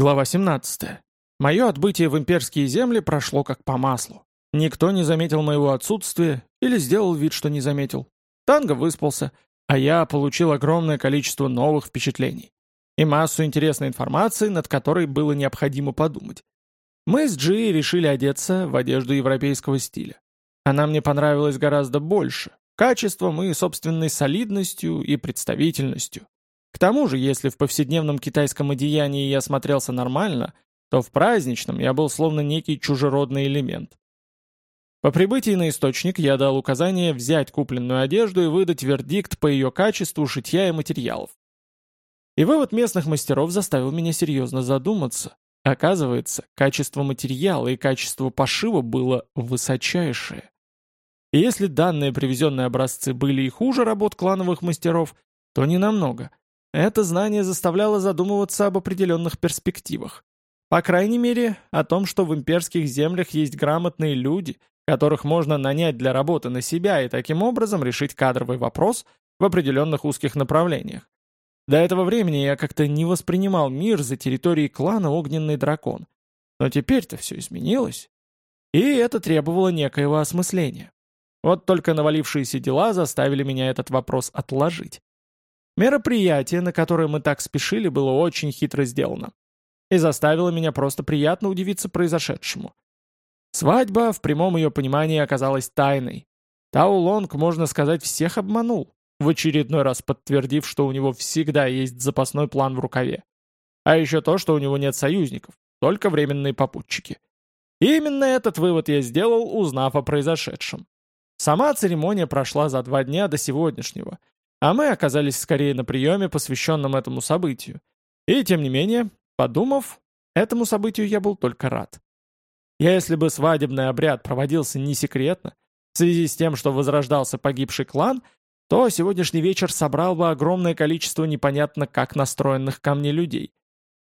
Глава 17. Мое отбытие в имперские земли прошло как по маслу. Никто не заметил моего отсутствия или сделал вид, что не заметил. Танго выспался, а я получил огромное количество новых впечатлений и массу интересной информации, над которой было необходимо подумать. Мы с Джи решили одеться в одежду европейского стиля. Она мне понравилась гораздо больше, качеством и собственной солидностью и представительностью. К тому же, если в повседневном китайском одеянии я смотрелся нормально, то в праздничном я был словно некий чужеродный элемент. По прибытии на источник я дал указание взять купленную одежду и выдать вердикт по ее качеству шитья и материалов. И вывод местных мастеров заставил меня серьезно задуматься. Оказывается, качество материала и качество пошива было высочайшее. И если данные привезенные образцы были и хуже работ клановых мастеров, то не намного. Это знание заставляло задумываться об определенных перспективах. По крайней мере, о том, что в имперских землях есть грамотные люди, которых можно нанять для работы на себя и таким образом решить кадровый вопрос в определенных узких направлениях. До этого времени я как-то не воспринимал мир за территорией клана Огненный Дракон. Но теперь-то все изменилось. И это требовало некоего осмысления. Вот только навалившиеся дела заставили меня этот вопрос отложить. Мероприятие, на которое мы так спешили, было очень хитро сделано. И заставило меня просто приятно удивиться произошедшему. Свадьба, в прямом ее понимании, оказалась тайной. Тау Лонг, можно сказать, всех обманул, в очередной раз подтвердив, что у него всегда есть запасной план в рукаве. А еще то, что у него нет союзников, только временные попутчики. И именно этот вывод я сделал, узнав о произошедшем. Сама церемония прошла за два дня до сегодняшнего, а мы оказались скорее на приеме, посвященном этому событию. И тем не менее, подумав, этому событию я был только рад. Если бы свадебный обряд проводился не секретно, в связи с тем, что возрождался погибший клан, то сегодняшний вечер собрал бы огромное количество непонятно как настроенных ко мне людей.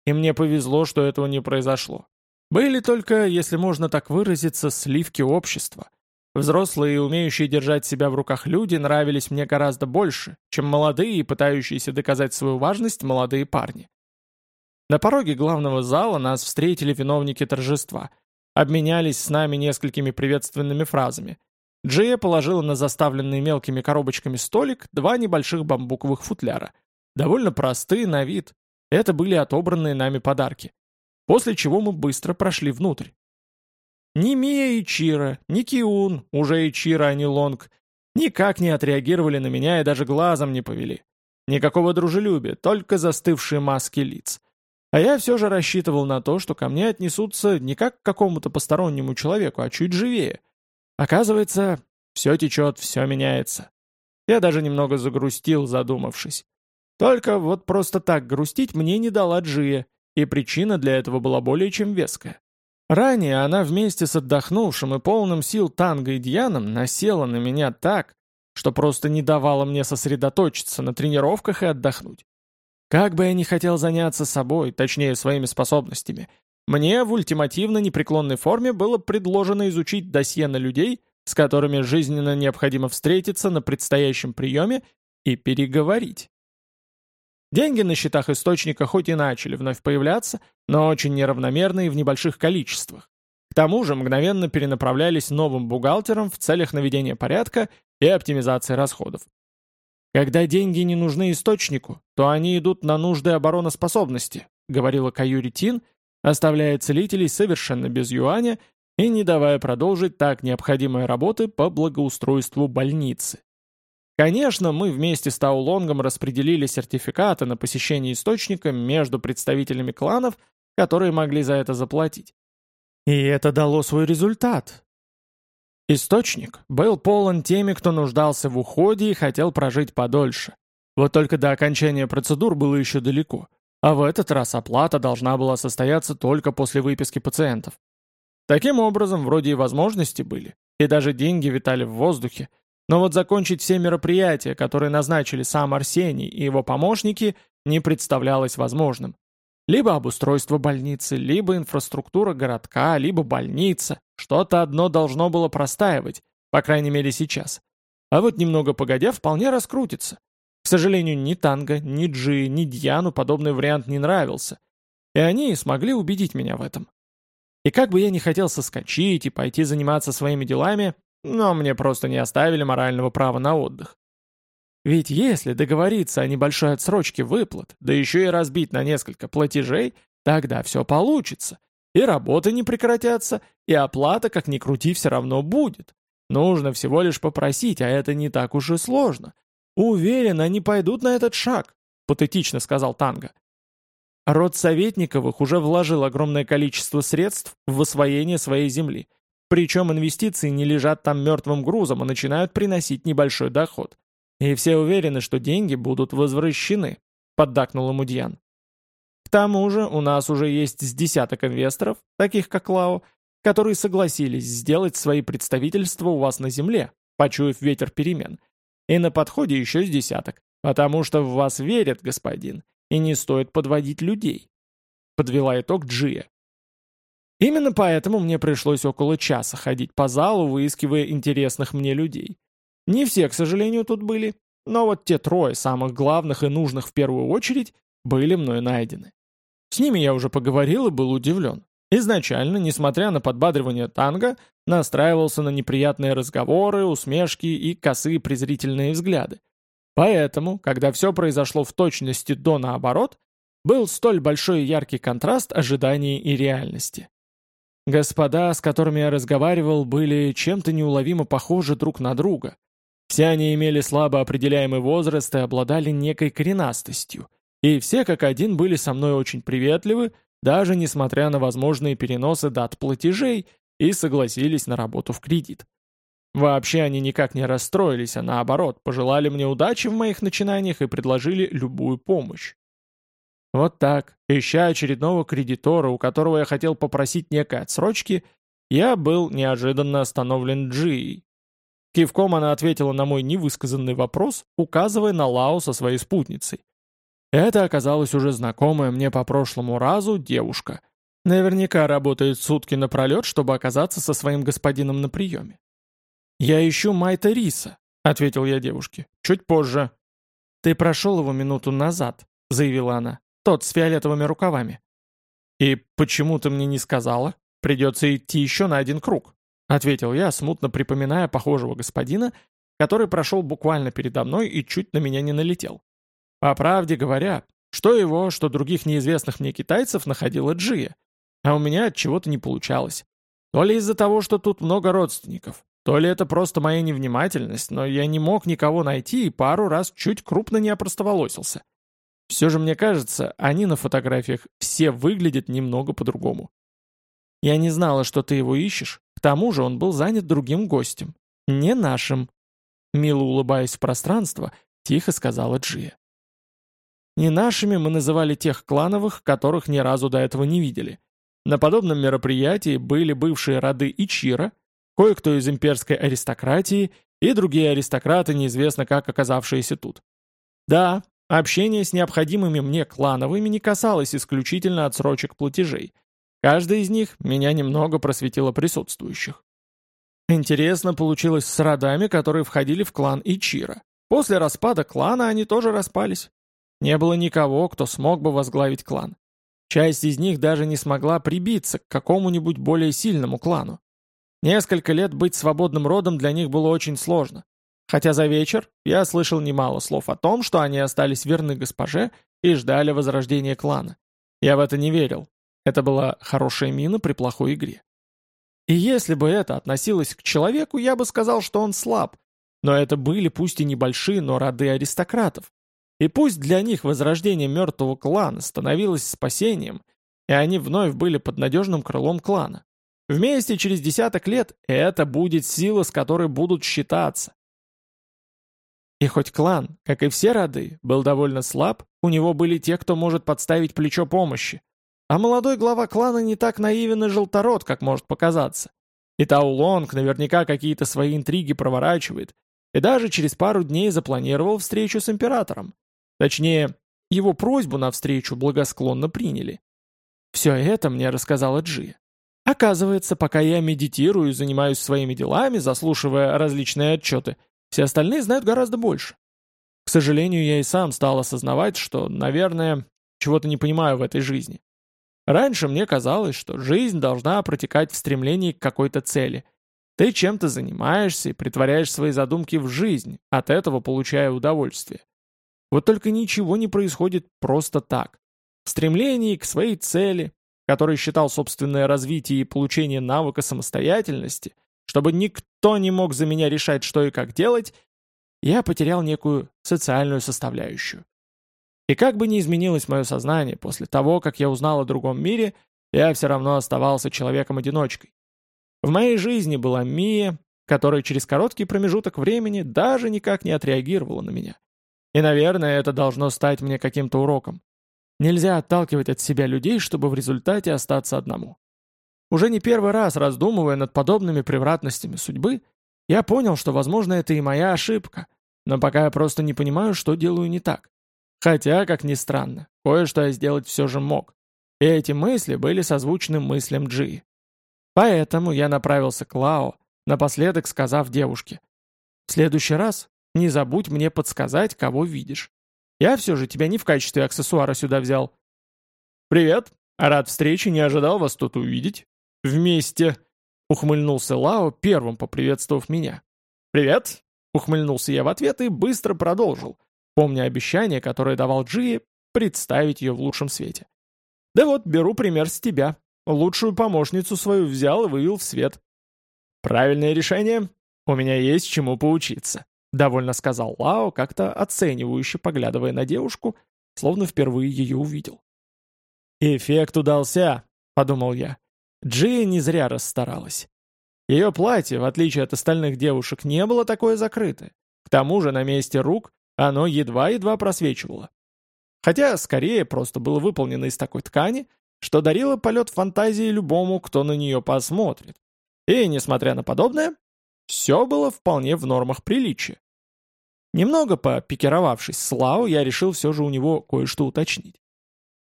И мне повезло, что этого не произошло. Были только, если можно так выразиться, сливки общества. Взрослые и умеющие держать себя в руках люди нравились мне гораздо больше, чем молодые и пытающиеся доказать свою важность молодые парни. На пороге главного зала нас встретили виновники торжества, обменялись с нами несколькими приветственными фразами. Джия положила на заставленный мелкими коробочками столик два небольших бамбуковых футляра. Довольно простые на вид. Это были отобранные нами подарки. После чего мы быстро прошли внутрь. Ни Мия и Чира, ни Киун, уже и Чира, а не Лонг, никак не отреагировали на меня и даже глазом не повели. Никакого дружелюбия, только застывшие маски лиц. А я все же рассчитывал на то, что ко мне отнесутся не как к какому-то постороннему человеку, а чуть живее. Оказывается, все течет, все меняется. Я даже немного загрустил, задумавшись. Только вот просто так грустить мне не дала Джия, и причина для этого была более чем веская. Ранее она вместе с отдохнувшим и полным сил Танго и Дьяном насела на меня так, что просто не давала мне сосредоточиться на тренировках и отдохнуть. Как бы я ни хотел заняться собой, точнее своими способностями, мне в ультимативно непреклонной форме было предложено изучить досье на людей, с которыми жизненно необходимо встретиться на предстоящем приеме и переговорить. Деньги на счетах источника хоть и начали вновь появляться, но очень неравномерно и в небольших количествах. К тому же мгновенно перенаправлялись новым бухгалтерам в целях наведения порядка и оптимизации расходов. «Когда деньги не нужны источнику, то они идут на нужды обороноспособности», говорила Каюри Тин, оставляя целителей совершенно без юаня и не давая продолжить так необходимые работы по благоустройству больницы. Конечно, мы вместе с Таулонгом распределили сертификаты на посещение источника между представителями кланов, которые могли за это заплатить. И это дало свой результат. Источник был полон теми, кто нуждался в уходе и хотел прожить подольше. Вот только до окончания процедур было еще далеко, а в этот раз оплата должна была состояться только после выписки пациентов. Таким образом, вроде и возможности были, и даже деньги витали в воздухе, но вот закончить все мероприятия, которые назначили сам Арсений и его помощники, не представлялось возможным. Либо обустройство больницы, либо инфраструктура городка, либо больница. Что-то одно должно было простаивать, по крайней мере сейчас. А вот немного погодя вполне раскрутится. К сожалению, ни Танго, ни Джи, ни Дьяну подобный вариант не нравился. и они смогли убедить меня в этом. И как бы я ни хотел соскочить и пойти заниматься своими делами, но мне просто не оставили морального права на отдых. Ведь если договориться о небольшой отсрочке выплат, да еще и разбить на несколько платежей, тогда все получится. И работы не прекратятся, и оплата, как ни крути, все равно будет. Нужно всего лишь попросить, а это не так уж и сложно. Уверен, они пойдут на этот шаг, патетично сказал Танго. Род Советниковых уже вложил огромное количество средств в освоение своей земли. Причем инвестиции не лежат там мертвым грузом, а начинают приносить небольшой доход. И все уверены, что деньги будут возвращены, поддакнул ему Дьян. К тому же у нас уже есть с десяток инвесторов, таких как Лао, которые согласились сделать свои представительства у вас на земле, почуяв ветер перемен. И на подходе еще с десяток, потому что в вас верят, господин, и не стоит подводить людей. Подвела итог Джия. Именно поэтому мне пришлось около часа ходить по залу, выискивая интересных мне людей. Не все, к сожалению, тут были, но вот те трое самых главных и нужных в первую очередь были мной найдены. С ними я уже поговорил и был удивлен. Изначально, несмотря на подбадривание танго, настраивался на неприятные разговоры, усмешки и косые презрительные взгляды. Поэтому, когда все произошло в точности до наоборот, был столь большой и яркий контраст ожиданий и реальности. Господа, с которыми я разговаривал, были чем-то неуловимо похожи друг на друга. Все они имели слабо определяемый возраст и обладали некой коренастостью. И все как один были со мной очень приветливы, даже несмотря на возможные переносы дат платежей, и согласились на работу в кредит. Вообще они никак не расстроились, а наоборот, пожелали мне удачи в моих начинаниях и предложили любую помощь. Вот так, ища очередного кредитора, у которого я хотел попросить некой отсрочки, я был неожиданно остановлен Джией. Кивком она ответила на мой невысказанный вопрос, указывая на Лао со своей спутницей. Это оказалась уже знакомая мне по прошлому разу девушка. Наверняка работает сутки напролет, чтобы оказаться со своим господином на приеме. «Я ищу Майта Риса», — ответил я девушке. «Чуть позже». «Ты прошел его минуту назад», — заявила она. «Тот с фиолетовыми рукавами». «И почему ты мне не сказала? Придется идти еще на один круг», — ответил я, смутно припоминая похожего господина, который прошел буквально передо мной и чуть на меня не налетел. По правде говоря, что его, что других неизвестных мне китайцев находила Джия, а у меня от чего-то не получалось. То ли из-за того, что тут много родственников, то ли это просто моя невнимательность, но я не мог никого найти и пару раз чуть крупно не опростоволосился. Все же мне кажется, они на фотографиях все выглядят немного по-другому. Я не знала, что ты его ищешь, к тому же он был занят другим гостем, не нашим. Мило улыбаясь в пространство, тихо сказала Джия. Не нашими мы называли тех клановых, которых ни разу до этого не видели. На подобном мероприятии были бывшие роды Ичира, кое-кто из имперской аристократии и другие аристократы, неизвестно как оказавшиеся тут. Да, общение с необходимыми мне клановыми не касалось исключительно отсрочек платежей. Каждый из них меня немного просветило присутствующих. Интересно получилось с родами, которые входили в клан Ичира. После распада клана они тоже распались. Не было никого, кто смог бы возглавить клан. Часть из них даже не смогла прибиться к какому-нибудь более сильному клану. Несколько лет быть свободным родом для них было очень сложно. Хотя за вечер я слышал немало слов о том, что они остались верны госпоже и ждали возрождения клана. Я в это не верил. Это была хорошая мина при плохой игре. И если бы это относилось к человеку, я бы сказал, что он слаб. Но это были пусть и небольшие, но роды аристократов. И пусть для них возрождение мертвого клана становилось спасением, и они вновь были под надежным крылом клана. Вместе через десяток лет это будет сила, с которой будут считаться. И хоть клан, как и все роды, был довольно слаб, у него были те, кто может подставить плечо помощи. А молодой глава клана не так наивен и желторот, как может показаться. И Таулонг наверняка какие-то свои интриги проворачивает, и даже через пару дней запланировал встречу с императором. Точнее, его просьбу на встречу благосклонно приняли. Все это мне рассказала Джи. Оказывается, пока я медитирую и занимаюсь своими делами, заслушивая различные отчеты, все остальные знают гораздо больше. К сожалению, я и сам стал осознавать, что, наверное, чего-то не понимаю в этой жизни. Раньше мне казалось, что жизнь должна протекать в стремлении к какой-то цели. Ты чем-то занимаешься и притворяешь свои задумки в жизнь, от этого получая удовольствие. Вот только ничего не происходит просто так. В стремлении к своей цели, который считал собственное развитие и получение навыка самостоятельности, чтобы никто не мог за меня решать, что и как делать, я потерял некую социальную составляющую. И как бы ни изменилось мое сознание после того, как я узнал о другом мире, я все равно оставался человеком-одиночкой. В моей жизни была Мия, которая через короткий промежуток времени даже никак не отреагировала на меня. И, наверное, это должно стать мне каким-то уроком. Нельзя отталкивать от себя людей, чтобы в результате остаться одному. Уже не первый раз раздумывая над подобными превратностями судьбы, я понял, что, возможно, это и моя ошибка, но пока я просто не понимаю, что делаю не так. Хотя, как ни странно, кое-что я сделать все же мог. И эти мысли были созвучны мыслям Джи. Поэтому я направился к Лао, напоследок сказав девушке, «В следующий раз не забудь мне подсказать, кого видишь. Я все же тебя не в качестве аксессуара сюда взял». «Привет, рад встрече, не ожидал вас тут увидеть». «Вместе», — ухмыльнулся Лао, первым поприветствовав меня. «Привет», — ухмыльнулся я в ответ и быстро продолжил помня обещание, которое давал Джии, представить ее в лучшем свете. «Да вот, беру пример с тебя. Лучшую помощницу свою взял и вывел в свет». «Правильное решение. У меня есть чему поучиться», — довольно сказал Лао, как-то оценивающе поглядывая на девушку, словно впервые ее увидел. «Эффект удался», — подумал я. Джия не зря расстаралась. Ее платье, в отличие от остальных девушек, не было такое закрытое. К тому же на месте рук оно едва-едва просвечивало. Хотя, скорее, просто было выполнено из такой ткани, что дарило полет фантазии любому, кто на нее посмотрит. И, несмотря на подобное, все было вполне в нормах приличия. Немного попикировавшись с Лао, я решил все же у него кое-что уточнить.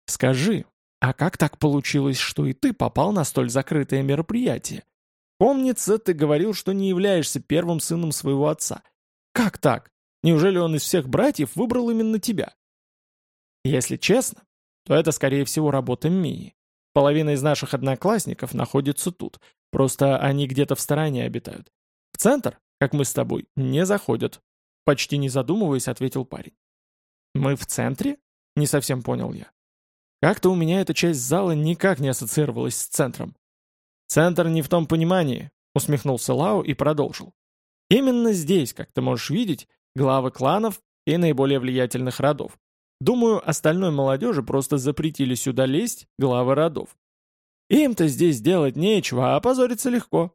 «Скажи, а как так получилось, что и ты попал на столь закрытое мероприятие? Помнится, ты говорил, что не являешься первым сыном своего отца. Как так? Неужели он из всех братьев выбрал именно тебя? Если честно, то это, скорее всего, работа Мии. Половина из наших одноклассников находится тут, просто они где-то в стороне обитают. В центр, как мы с тобой, не заходят. Почти не задумываясь, ответил парень. Мы в центре? Не совсем понял я. Как-то у меня эта часть зала никак не ассоциировалась с центром. Центр не в том понимании, усмехнулся Лао и продолжил. Именно здесь, как ты можешь видеть, главы кланов и наиболее влиятельных родов. Думаю, остальной молодежи просто запретили сюда лезть главы родов. Им-то здесь делать нечего, а опозориться легко.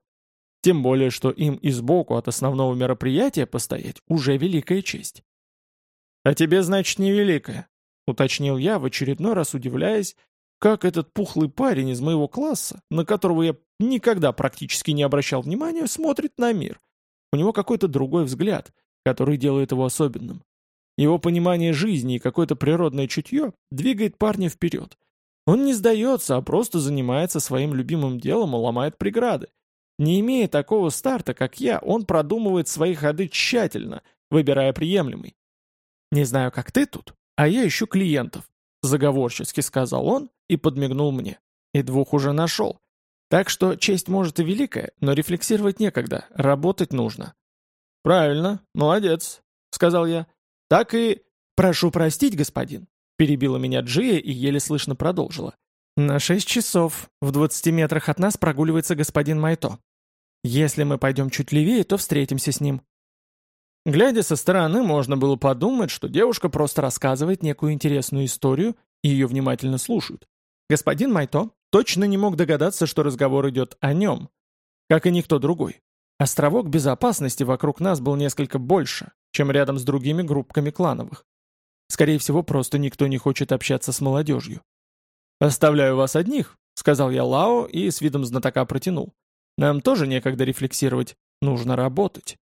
Тем более, что им и сбоку от основного мероприятия постоять уже великая честь. «А тебе, значит, не великая», — уточнил я, в очередной раз удивляясь, как этот пухлый парень из моего класса, на которого я никогда практически не обращал внимания, смотрит на мир. У него какой-то другой взгляд, который делает его особенным. Его понимание жизни и какое-то природное чутье двигает парня вперед. Он не сдается, а просто занимается своим любимым делом и ломает преграды. Не имея такого старта, как я, он продумывает свои ходы тщательно, выбирая приемлемый. «Не знаю, как ты тут, а я ищу клиентов», — заговорчески сказал он и подмигнул мне. И двух уже нашел. Так что честь может и великая, но рефлексировать некогда, работать нужно. «Правильно, молодец», — сказал я. «Так и...» «Прошу простить, господин», — перебила меня Джия и еле слышно продолжила. «На шесть часов в двадцати метрах от нас прогуливается господин Майто. Если мы пойдем чуть левее, то встретимся с ним». Глядя со стороны, можно было подумать, что девушка просто рассказывает некую интересную историю, и ее внимательно слушают. Господин Майто точно не мог догадаться, что разговор идет о нем, как и никто другой. Островок безопасности вокруг нас был несколько больше, чем рядом с другими группками клановых. Скорее всего, просто никто не хочет общаться с молодежью. «Оставляю вас одних», — сказал я Лао и с видом знатока протянул. «Нам тоже некогда рефлексировать, нужно работать».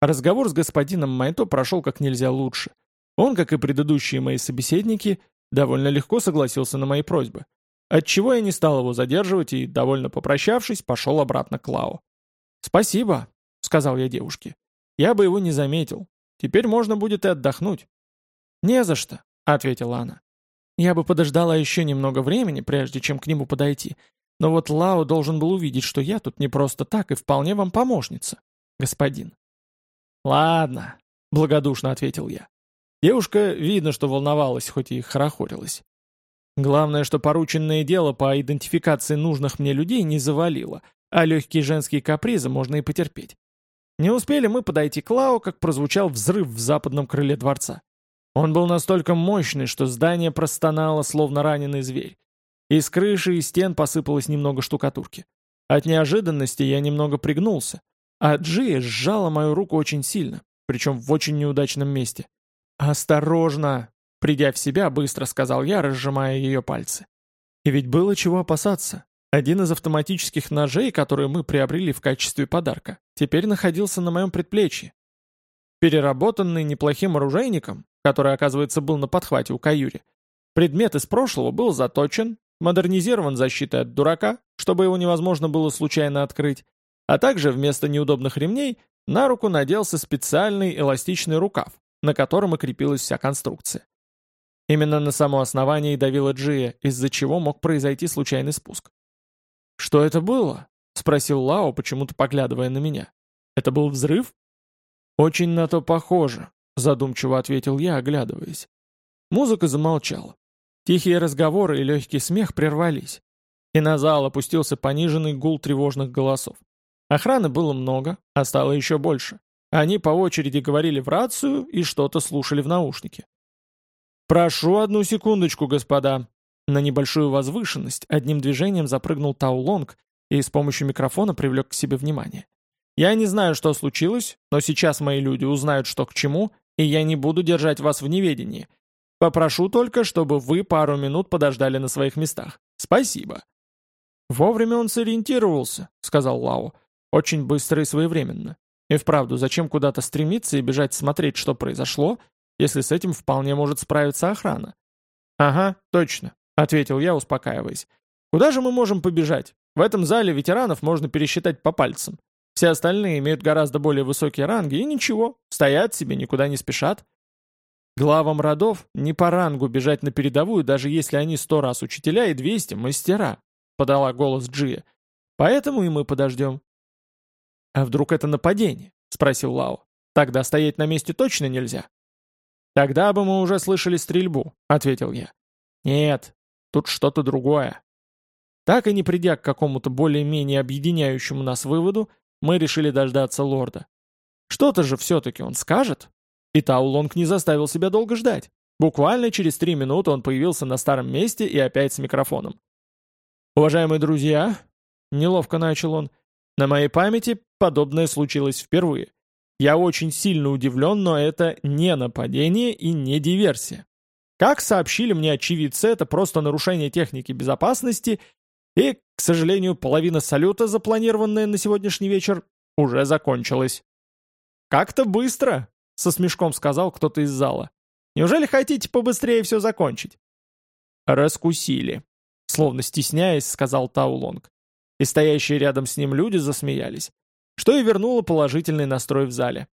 Разговор с господином Майто прошел как нельзя лучше. Он, как и предыдущие мои собеседники, довольно легко согласился на мои просьбы. Отчего я не стал его задерживать и, довольно попрощавшись, пошел обратно к Лао. «Спасибо», — сказал я девушке. «Я бы его не заметил. Теперь можно будет и отдохнуть». «Не за что», — ответила она. Я бы подождала еще немного времени, прежде чем к нему подойти. Но вот Лао должен был увидеть, что я тут не просто так и вполне вам помощница, господин. «Ладно», — благодушно ответил я. Девушка, видно, что волновалась, хоть и хорохорилась. Главное, что порученное дело по идентификации нужных мне людей не завалило, а легкие женские капризы можно и потерпеть. Не успели мы подойти к Лао, как прозвучал взрыв в западном крыле дворца. Он был настолько мощный, что здание простонало, словно раненый зверь. Из крыши и стен посыпалось немного штукатурки. От неожиданности я немного пригнулся, а Джия сжала мою руку очень сильно, причем в очень неудачном месте. «Осторожно!» — придя в себя, быстро сказал я, разжимая ее пальцы. И ведь было чего опасаться. Один из автоматических ножей, которые мы приобрели в качестве подарка, теперь находился на моем предплечье. Переработанный неплохим оружейником, который, оказывается, был на подхвате у Каюри, предмет из прошлого был заточен, модернизирован защитой от дурака, чтобы его невозможно было случайно открыть, а также вместо неудобных ремней на руку наделся специальный эластичный рукав, на котором и крепилась вся конструкция. Именно на само основание и давила Джия, из-за чего мог произойти случайный спуск. «Что это было?» — спросил Лао, почему-то поглядывая на меня. «Это был взрыв?» «Очень на то похоже», — задумчиво ответил я, оглядываясь. Музыка замолчала. Тихие разговоры и легкий смех прервались. И на зал опустился пониженный гул тревожных голосов. Охраны было много, а стало еще больше. Они по очереди говорили в рацию и что-то слушали в наушнике. «Прошу одну секундочку, господа», на небольшую возвышенность одним движением запрыгнул Таулонг и с помощью микрофона привлек к себе внимание. «Я не знаю, что случилось, но сейчас мои люди узнают, что к чему, и я не буду держать вас в неведении. Попрошу только, чтобы вы пару минут подождали на своих местах. Спасибо». «Вовремя он сориентировался», — сказал Лао. «Очень быстро и своевременно. И вправду, зачем куда-то стремиться и бежать смотреть, что произошло, если с этим вполне может справиться охрана?» «Ага, точно. — ответил я, успокаиваясь. «Куда же мы можем побежать? В этом зале ветеранов можно пересчитать по пальцам. Все остальные имеют гораздо более высокие ранги, и ничего, стоят себе, никуда не спешат. Главам родов не по рангу бежать на передовую, даже если они сто раз учителя и двести мастера», — подала голос Джия. «Поэтому и мы подождем». «А вдруг это нападение?» — спросил Лао. «Тогда стоять на месте точно нельзя». «Тогда бы мы уже слышали стрельбу», — ответил я. «Нет, Тут что-то другое. Так и не придя к какому-то более-менее объединяющему нас выводу, мы решили дождаться лорда. Что-то же все-таки он скажет. И Таулонг не заставил себя долго ждать. Буквально через три минуты он появился на старом месте и опять с микрофоном. «Уважаемые друзья», — неловко начал он, — «на моей памяти подобное случилось впервые. Я очень сильно удивлен, но это не нападение и не диверсия. Как сообщили мне очевидцы, это просто нарушение техники безопасности, и, к сожалению, половина салюта, запланированная на сегодняшний вечер, уже закончилась. «Как-то быстро», — со смешком сказал кто-то из зала. «Неужели хотите побыстрее все закончить?» «Раскусили», — словно стесняясь, сказал Таулонг. И стоящие рядом с ним люди засмеялись, что и вернуло положительный настрой в зале.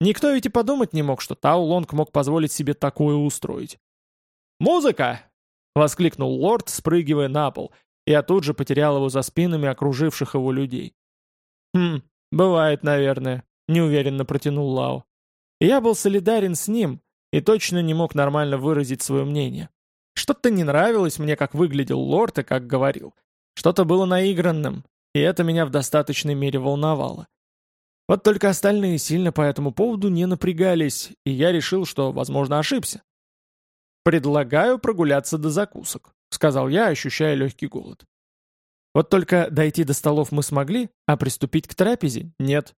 Никто ведь и подумать не мог, что Таулонг мог позволить себе такое устроить. «Музыка!» — воскликнул лорд, спрыгивая на пол. Я тут же потерял его за спинами окруживших его людей. «Хм, бывает, наверное», — неуверенно протянул Лао. я был солидарен с ним и точно не мог нормально выразить свое мнение. Что-то не нравилось мне, как выглядел лорд и как говорил. Что-то было наигранным, и это меня в достаточной мере волновало. Вот только остальные сильно по этому поводу не напрягались, и я решил, что, возможно, ошибся. «Предлагаю прогуляться до закусок», — сказал я, ощущая легкий голод. Вот только дойти до столов мы смогли, а приступить к трапезе — нет.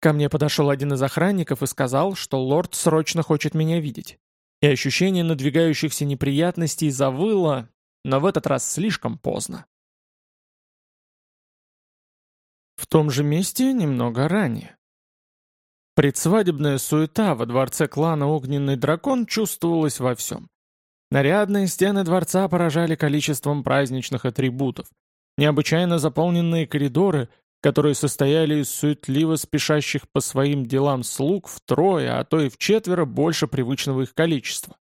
Ко мне подошел один из охранников и сказал, что лорд срочно хочет меня видеть. И ощущение надвигающихся неприятностей завыло, но в этот раз слишком поздно. В том же месте немного ранее. Предсвадебная суета во дворце клана Огненный Дракон чувствовалась во всем. Нарядные стены дворца поражали количеством праздничных атрибутов. Необычайно заполненные коридоры, которые состояли из суетливо спешащих по своим делам слуг втрое, а то и в четверо больше привычного их количества.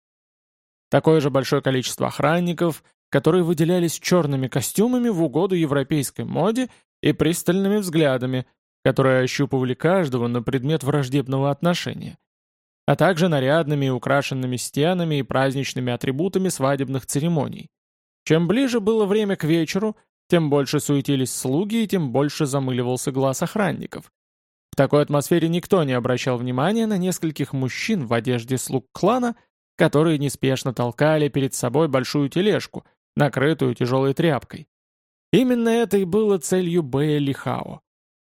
Такое же большое количество охранников, которые выделялись черными костюмами в угоду европейской моде и пристальными взглядами, которые ощупывали каждого на предмет враждебного отношения, а также нарядными и украшенными стенами и праздничными атрибутами свадебных церемоний. Чем ближе было время к вечеру, тем больше суетились слуги и тем больше замыливался глаз охранников. В такой атмосфере никто не обращал внимания на нескольких мужчин в одежде слуг клана, которые неспешно толкали перед собой большую тележку, накрытую тяжелой тряпкой. Именно это и было целью Бэя Лихао.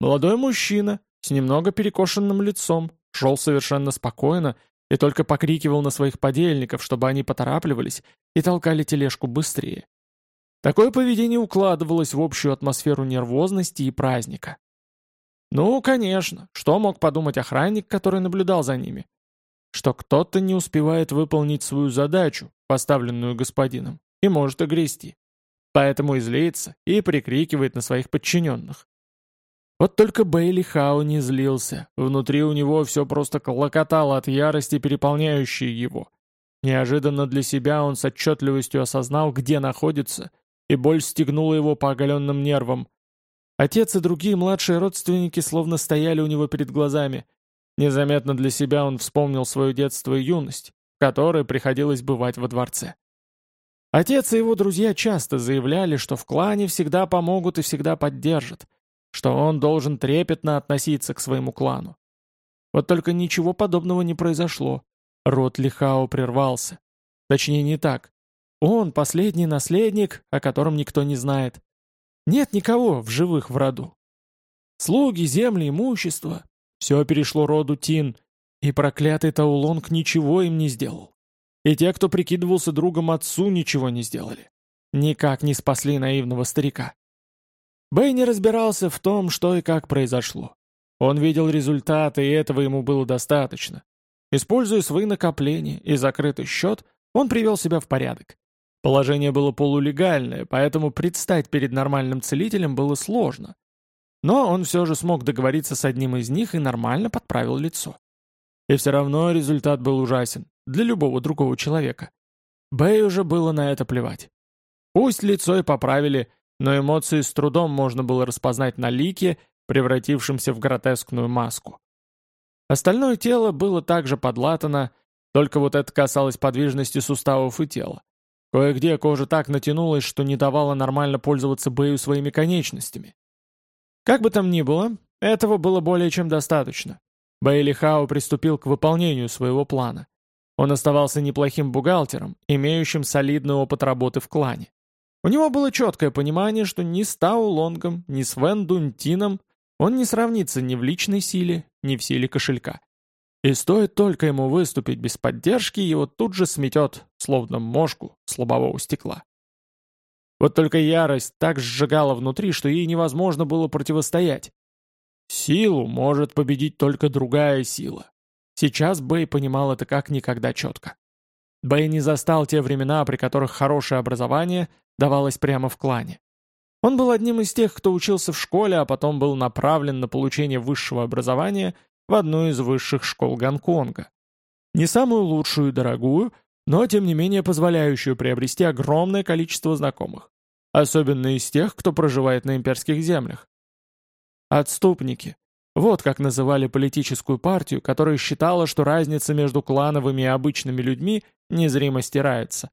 Молодой мужчина, с немного перекошенным лицом, шел совершенно спокойно и только покрикивал на своих подельников, чтобы они поторапливались и толкали тележку быстрее. Такое поведение укладывалось в общую атмосферу нервозности и праздника. Ну, конечно, что мог подумать охранник, который наблюдал за ними? Что кто-то не успевает выполнить свою задачу, поставленную господином, и может огрести. Поэтому и злится, и прикрикивает на своих подчиненных. Вот только Бейли Хау не злился, внутри у него все просто клокотало от ярости, переполняющей его. Неожиданно для себя он с отчетливостью осознал, где находится, и боль стегнула его по оголенным нервам. Отец и другие младшие родственники словно стояли у него перед глазами. Незаметно для себя он вспомнил свое детство и юность, в которой приходилось бывать во дворце. Отец и его друзья часто заявляли, что в клане всегда помогут и всегда поддержат, что он должен трепетно относиться к своему клану. Вот только ничего подобного не произошло. Род Лихао прервался. Точнее, не так. Он последний наследник, о котором никто не знает. Нет никого в живых в роду. Слуги, земли, имущество — все перешло роду Тин, и проклятый Таулонг ничего им не сделал. И те, кто прикидывался другом отцу, ничего не сделали. Никак не спасли наивного старика. Бэй не разбирался в том, что и как произошло. Он видел результаты, и этого ему было достаточно. Используя свои накопления и закрытый счет, он привел себя в порядок. Положение было полулегальное, поэтому предстать перед нормальным целителем было сложно. Но он все же смог договориться с одним из них и нормально подправил лицо. И все равно результат был ужасен, для любого другого человека. Бэй уже было на это плевать. Пусть лицо и поправили, но эмоции с трудом можно было распознать на лике, превратившемся в гротескную маску. Остальное тело было также подлатано, только вот это касалось подвижности суставов и тела. Кое-где кожа так натянулась, что не давала нормально пользоваться Бэю своими конечностями. Как бы там ни было, этого было более чем достаточно. Бэйли Хао приступил к выполнению своего плана. Он оставался неплохим бухгалтером, имеющим солидный опыт работы в клане. У него было четкое понимание, что ни с Тау Лонгом, ни с Вен Дунтином он не сравнится ни в личной силе, ни в силе кошелька. И стоит только ему выступить без поддержки, его тут же сметет, словно мошку с лобового стекла. Вот только ярость так сжигала внутри, что ей невозможно было противостоять. Силу может победить только другая сила. Сейчас Бэй понимал это как никогда четко. Бэй не застал те времена, при которых хорошее образование давалось прямо в клане. Он был одним из тех, кто учился в школе, а потом был направлен на получение высшего образования в одну из высших школ Гонконга. Не самую лучшую и дорогую, но тем не менее позволяющую приобрести огромное количество знакомых, особенно из тех, кто проживает на имперских землях. Отступники. Вот как называли политическую партию, которая считала, что разница между клановыми и обычными людьми незримо стирается.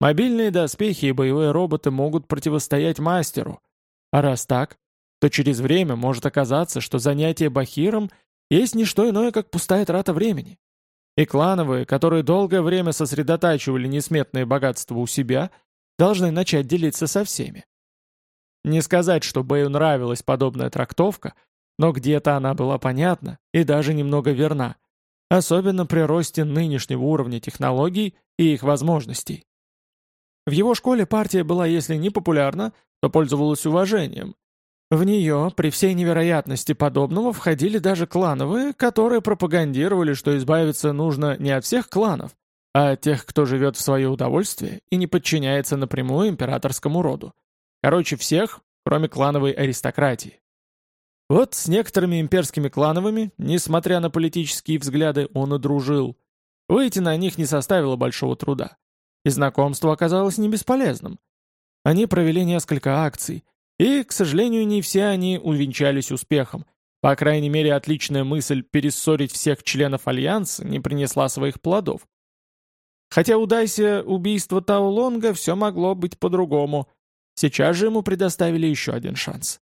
Мобильные доспехи и боевые роботы могут противостоять мастеру. А раз так, то через время может оказаться, что занятие бахиром есть не что иное, как пустая трата времени. И клановые, которые долгое время сосредотачивали несметные богатства у себя, должны начать делиться со всеми. Не сказать, что Бэю нравилась подобная трактовка, но где-то она была понятна и даже немного верна, особенно при росте нынешнего уровня технологий и их возможностей. В его школе партия была, если не популярна, то пользовалась уважением. В нее, при всей невероятности подобного, входили даже клановые, которые пропагандировали, что избавиться нужно не от всех кланов, а от тех, кто живет в свое удовольствие и не подчиняется напрямую императорскому роду. Короче, всех, кроме клановой аристократии. Вот с некоторыми имперскими клановыми, несмотря на политические взгляды, он и дружил. Выйти на них не составило большого труда. и знакомство оказалось не бесполезным. Они провели несколько акций, и, к сожалению, не все они увенчались успехом. По крайней мере, отличная мысль перессорить всех членов Альянса не принесла своих плодов. Хотя удайся убийство Таулонга, все могло быть по-другому. Сейчас же ему предоставили еще один шанс.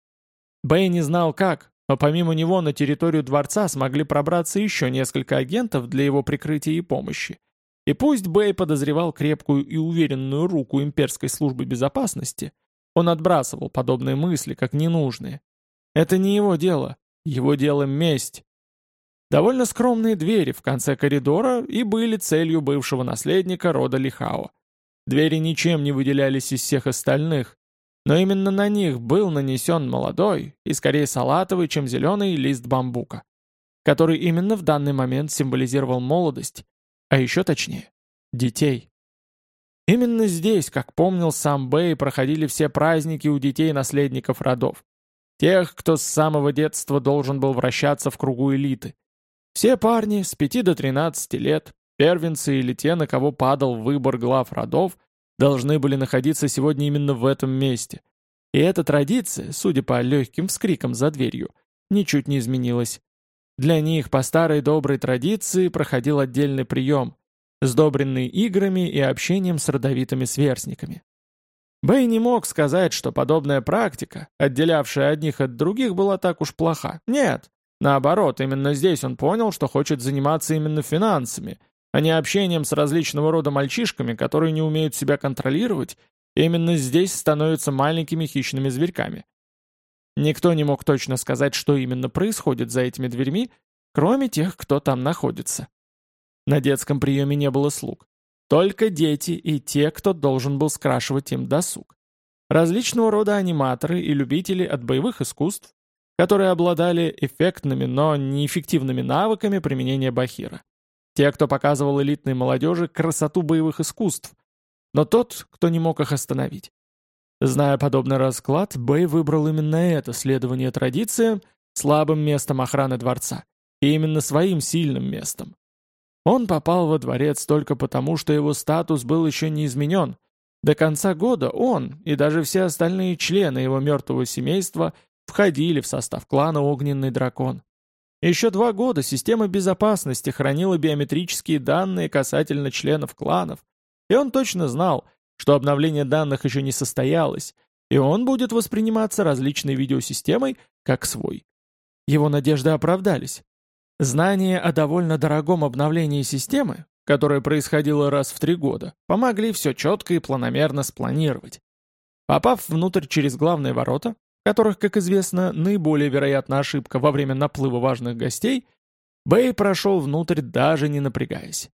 Бэй не знал как, но помимо него на территорию дворца смогли пробраться еще несколько агентов для его прикрытия и помощи. И пусть Бэй подозревал крепкую и уверенную руку имперской службы безопасности, он отбрасывал подобные мысли как ненужные. Это не его дело, его дело месть. Довольно скромные двери в конце коридора и были целью бывшего наследника рода Лихао. Двери ничем не выделялись из всех остальных, но именно на них был нанесен молодой и скорее салатовый, чем зеленый лист бамбука, который именно в данный момент символизировал молодость, а еще точнее, детей. Именно здесь, как помнил сам Бэй, проходили все праздники у детей наследников родов. Тех, кто с самого детства должен был вращаться в кругу элиты. Все парни с 5 до 13 лет, первенцы или те, на кого падал выбор глав родов, должны были находиться сегодня именно в этом месте. И эта традиция, судя по легким вскрикам за дверью, ничуть не изменилась. Для них по старой доброй традиции проходил отдельный прием, сдобренный играми и общением с родовитыми сверстниками. Бэй не мог сказать, что подобная практика, отделявшая одних от других, была так уж плоха. Нет, Наоборот, именно здесь он понял, что хочет заниматься именно финансами, а не общением с различного рода мальчишками, которые не умеют себя контролировать, именно здесь становятся маленькими хищными зверьками. Никто не мог точно сказать, что именно происходит за этими дверьми, кроме тех, кто там находится. На детском приеме не было слуг. Только дети и те, кто должен был скрашивать им досуг. Различного рода аниматоры и любители от боевых искусств, которые обладали эффектными, но неэффективными навыками применения бахира. Те, кто показывал элитной молодежи красоту боевых искусств, но тот, кто не мог их остановить. Зная подобный расклад, Бэй выбрал именно это следование традициям слабым местом охраны дворца, и именно своим сильным местом. Он попал во дворец только потому, что его статус был еще не изменен. До конца года он и даже все остальные члены его мертвого семейства – входили в состав клана «Огненный дракон». Еще два года система безопасности хранила биометрические данные касательно членов кланов, и он точно знал, что обновление данных еще не состоялось, и он будет восприниматься различной видеосистемой как свой. Его надежды оправдались. Знания о довольно дорогом обновлении системы, которое происходило раз в три года, помогли все четко и планомерно спланировать. Попав внутрь через главные ворота, которых, как известно, наиболее вероятна ошибка во время наплыва важных гостей, Бэй прошел внутрь даже не напрягаясь.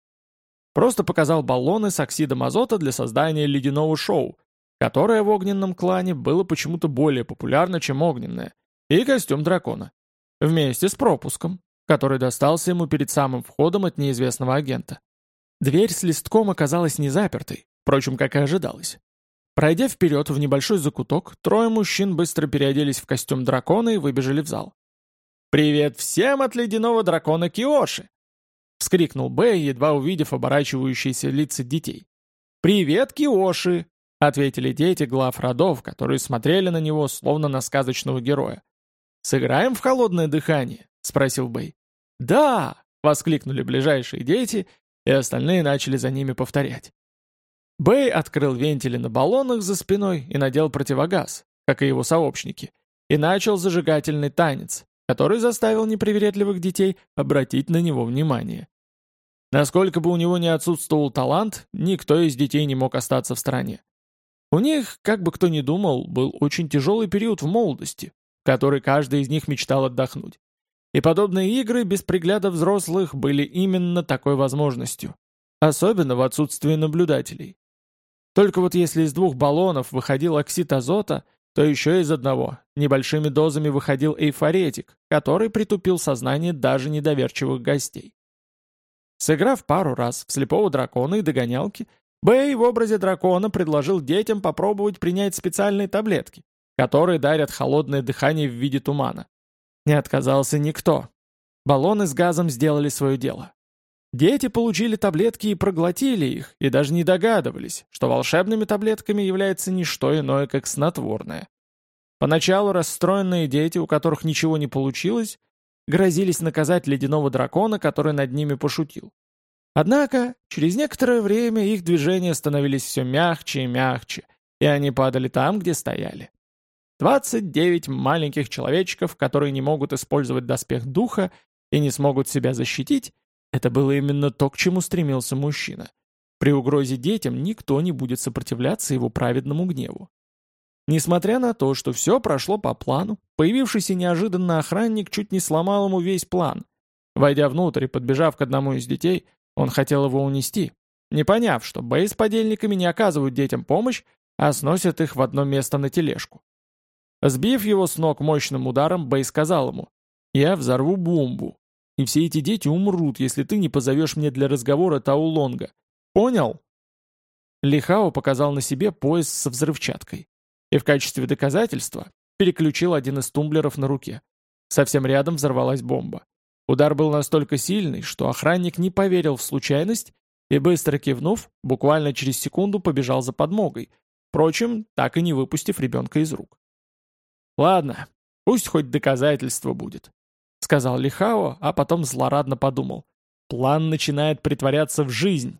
Просто показал баллоны с оксидом азота для создания ледяного шоу, которое в огненном клане было почему-то более популярно, чем огненное, и костюм дракона. Вместе с пропуском, который достался ему перед самым входом от неизвестного агента. Дверь с листком оказалась не запертой, впрочем, как и ожидалось. Пройдя вперед в небольшой закуток, трое мужчин быстро переоделись в костюм дракона и выбежали в зал. «Привет всем от ледяного дракона Киоши!» — вскрикнул Бэй, едва увидев оборачивающиеся лица детей. «Привет, Киоши!» — ответили дети глав родов, которые смотрели на него, словно на сказочного героя. «Сыграем в холодное дыхание?» — спросил Бэй. «Да!» — воскликнули ближайшие дети, и остальные начали за ними повторять. Бэй открыл вентили на баллонах за спиной и надел противогаз, как и его сообщники, и начал зажигательный танец, который заставил непривередливых детей обратить на него внимание. Насколько бы у него не отсутствовал талант, никто из детей не мог остаться в стороне. У них, как бы кто ни думал, был очень тяжелый период в молодости, в который каждый из них мечтал отдохнуть. И подобные игры без пригляда взрослых были именно такой возможностью. Особенно в отсутствии наблюдателей. Только вот если из двух баллонов выходил оксид азота, то еще из одного небольшими дозами выходил эйфоретик, который притупил сознание даже недоверчивых гостей. Сыграв пару раз в слепого дракона и догонялки, Бэй в образе дракона предложил детям попробовать принять специальные таблетки, которые дарят холодное дыхание в виде тумана. Не отказался никто. Баллоны с газом сделали свое дело. Дети получили таблетки и проглотили их, и даже не догадывались, что волшебными таблетками является не что иное, как снотворное. Поначалу расстроенные дети, у которых ничего не получилось, грозились наказать ледяного дракона, который над ними пошутил. Однако, через некоторое время их движения становились все мягче и мягче, и они падали там, где стояли. 29 маленьких человечков, которые не могут использовать доспех духа и не смогут себя защитить, это было именно то, к чему стремился мужчина. При угрозе детям никто не будет сопротивляться его праведному гневу. Несмотря на то, что все прошло по плану, появившийся неожиданно охранник чуть не сломал ему весь план. Войдя внутрь и подбежав к одному из детей, он хотел его унести, не поняв, что Бэй с подельниками не оказывают детям помощь, а сносят их в одно место на тележку. Сбив его с ног мощным ударом, Бэй сказал ему, «Я взорву бомбу, и все эти дети умрут, если ты не позовешь мне для разговора Таулонга. Понял?» Лихао показал на себе пояс со взрывчаткой и в качестве доказательства переключил один из тумблеров на руке. Совсем рядом взорвалась бомба. Удар был настолько сильный, что охранник не поверил в случайность и, быстро кивнув, буквально через секунду побежал за подмогой, впрочем, так и не выпустив ребенка из рук. «Ладно, пусть хоть доказательство будет», — сказал Лихао, а потом злорадно подумал. «План начинает притворяться в жизнь.